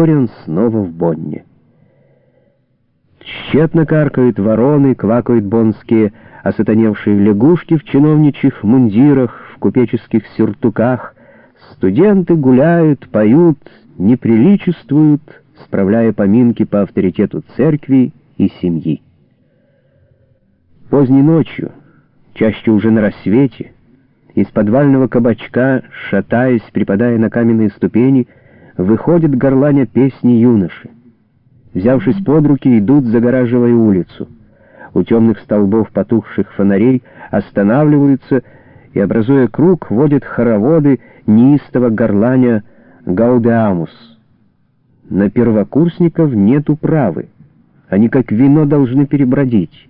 вскоре он снова в Бонне. Тщетно каркают вороны, квакают бонские осатаневшие лягушки в чиновничьих мундирах, в купеческих сюртуках. Студенты гуляют, поют, неприличествуют, справляя поминки по авторитету церкви и семьи. Поздней ночью, чаще уже на рассвете, из подвального кабачка, шатаясь, припадая на каменные ступени, выходит горланя песни юноши. Взявшись под руки, идут, загораживая улицу. У темных столбов потухших фонарей останавливаются и, образуя круг, водят хороводы неистово горланя «Гаудеамус». На первокурсников нет управы. Они как вино должны перебродить.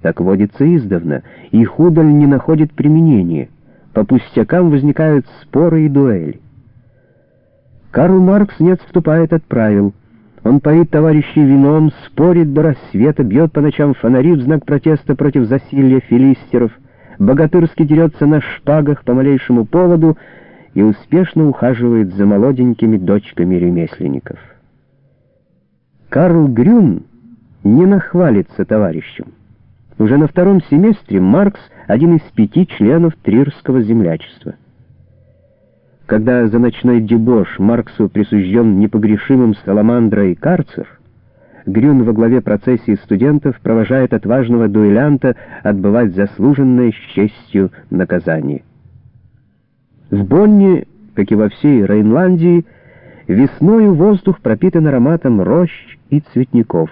Так водится издавна, и худоль не находит применения. По пустякам возникают споры и дуэли. Карл Маркс не отступает от правил. Он поит товарищей вином, спорит до рассвета, бьет по ночам фонари в знак протеста против засилья филистеров, богатырски дерется на шпагах по малейшему поводу и успешно ухаживает за молоденькими дочками ремесленников. Карл Грюн не нахвалится товарищем. Уже на втором семестре Маркс — один из пяти членов Трирского землячества. Когда за ночной дебош Марксу присужден непогрешимым Саламандра и карцер, Грюн во главе процессии студентов провожает отважного дуэлянта отбывать заслуженное с честью наказание. В Бонне, как и во всей Рейнландии, весною воздух пропитан ароматом рощ и цветников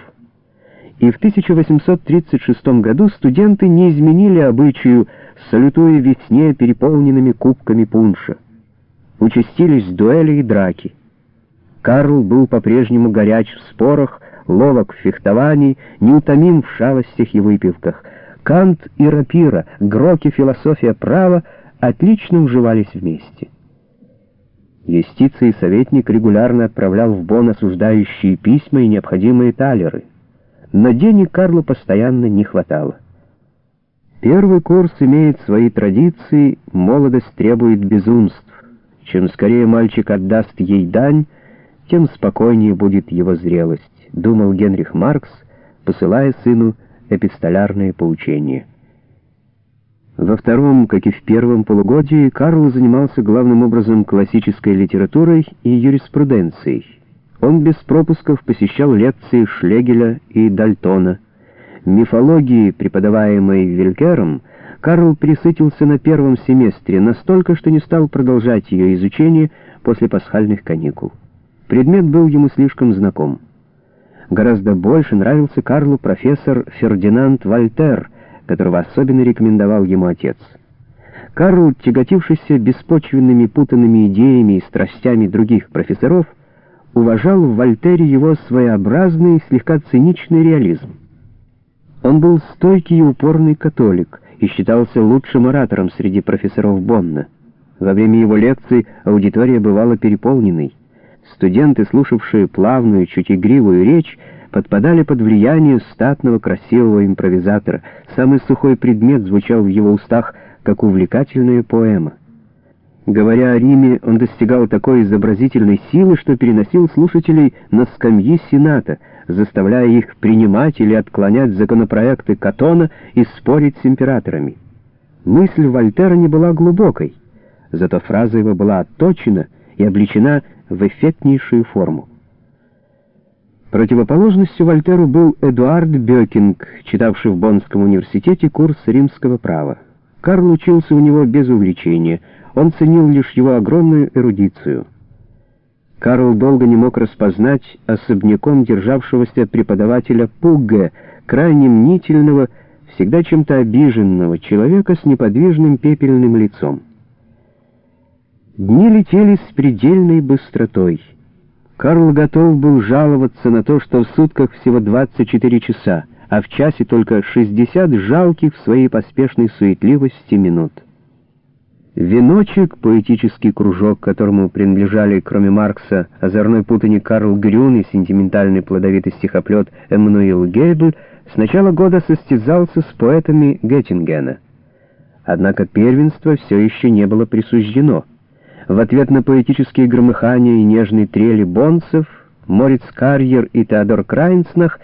и в 1836 году студенты не изменили обычаю, салютуя весне переполненными кубками пунша. Участились дуэли и драки. Карл был по-прежнему горяч в спорах, ловок в фехтовании, неутомим в шалостях и выпивках. Кант и рапира, Гроки философия права отлично уживались вместе. Юстиция советник регулярно отправлял в Бон осуждающие письма и необходимые талеры но денег Карлу постоянно не хватало. Первый курс имеет свои традиции, молодость требует безумств. Чем скорее мальчик отдаст ей дань, тем спокойнее будет его зрелость, думал Генрих Маркс, посылая сыну эпистолярные поучения. Во втором, как и в первом полугодии, Карл занимался главным образом классической литературой и юриспруденцией. Он без пропусков посещал лекции Шлегеля и Дальтона. Мифологии, преподаваемой Вилькером, Карл присытился на первом семестре настолько, что не стал продолжать ее изучение после пасхальных каникул. Предмет был ему слишком знаком. Гораздо больше нравился Карлу профессор Фердинанд Вольтер, которого особенно рекомендовал ему отец. Карл, тяготившийся беспочвенными путанными идеями и страстями других профессоров, уважал в Вольтере его своеобразный, слегка циничный реализм. Он был стойкий и упорный католик и считался лучшим оратором среди профессоров Бонна. Во время его лекций аудитория бывала переполненной. Студенты, слушавшие плавную, чуть игривую речь, подпадали под влияние статного красивого импровизатора. Самый сухой предмет звучал в его устах, как увлекательная поэма. Говоря о Риме, он достигал такой изобразительной силы, что переносил слушателей на скамьи Сената, заставляя их принимать или отклонять законопроекты Катона и спорить с императорами. Мысль Вольтера не была глубокой, зато фраза его была отточена и обличена в эффектнейшую форму. Противоположностью Вольтеру был Эдуард Бёкинг, читавший в Боннском университете курс римского права. Карл учился у него без увлечения — он ценил лишь его огромную эрудицию. Карл долго не мог распознать особняком державшегося преподавателя Пугге, крайне мнительного, всегда чем-то обиженного человека с неподвижным пепельным лицом. Дни летели с предельной быстротой. Карл готов был жаловаться на то, что в сутках всего 24 часа, а в часе только 60 жалких в своей поспешной суетливости минут. Веночек, поэтический кружок, которому принадлежали, кроме Маркса, озорной путаник Карл Грюн и сентиментальный плодовитый стихоплет Эммануил Гейбль, с начала года состязался с поэтами Геттингена. Однако первенство все еще не было присуждено. В ответ на поэтические громыхания и нежные трели бонцев Мориц Карьер и Теодор Крайнцнах